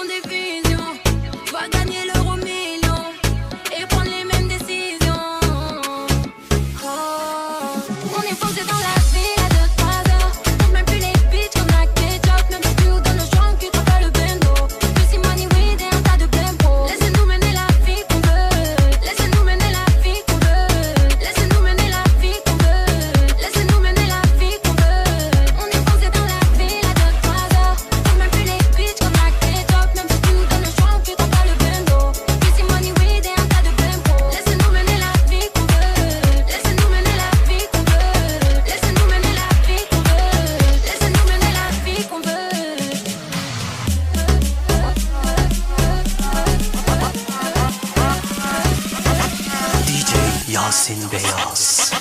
onde vi Yasin Beyaz.